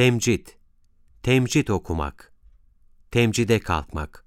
Temcit, temcit okumak, temcide kalkmak.